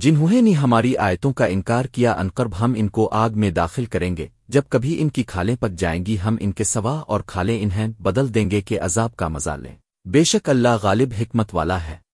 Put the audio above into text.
جنہوں نے ہماری آیتوں کا انکار کیا انقرب ہم ان کو آگ میں داخل کریں گے۔ جب کبھی ان کی کھالیں پک جائیں گی، ہم ان کے سوا اور کھالیں انہیں بدل دیں گے کہ عذاب کا مزہ لیں۔ بے شک اللہ غالب حکمت والا ہے۔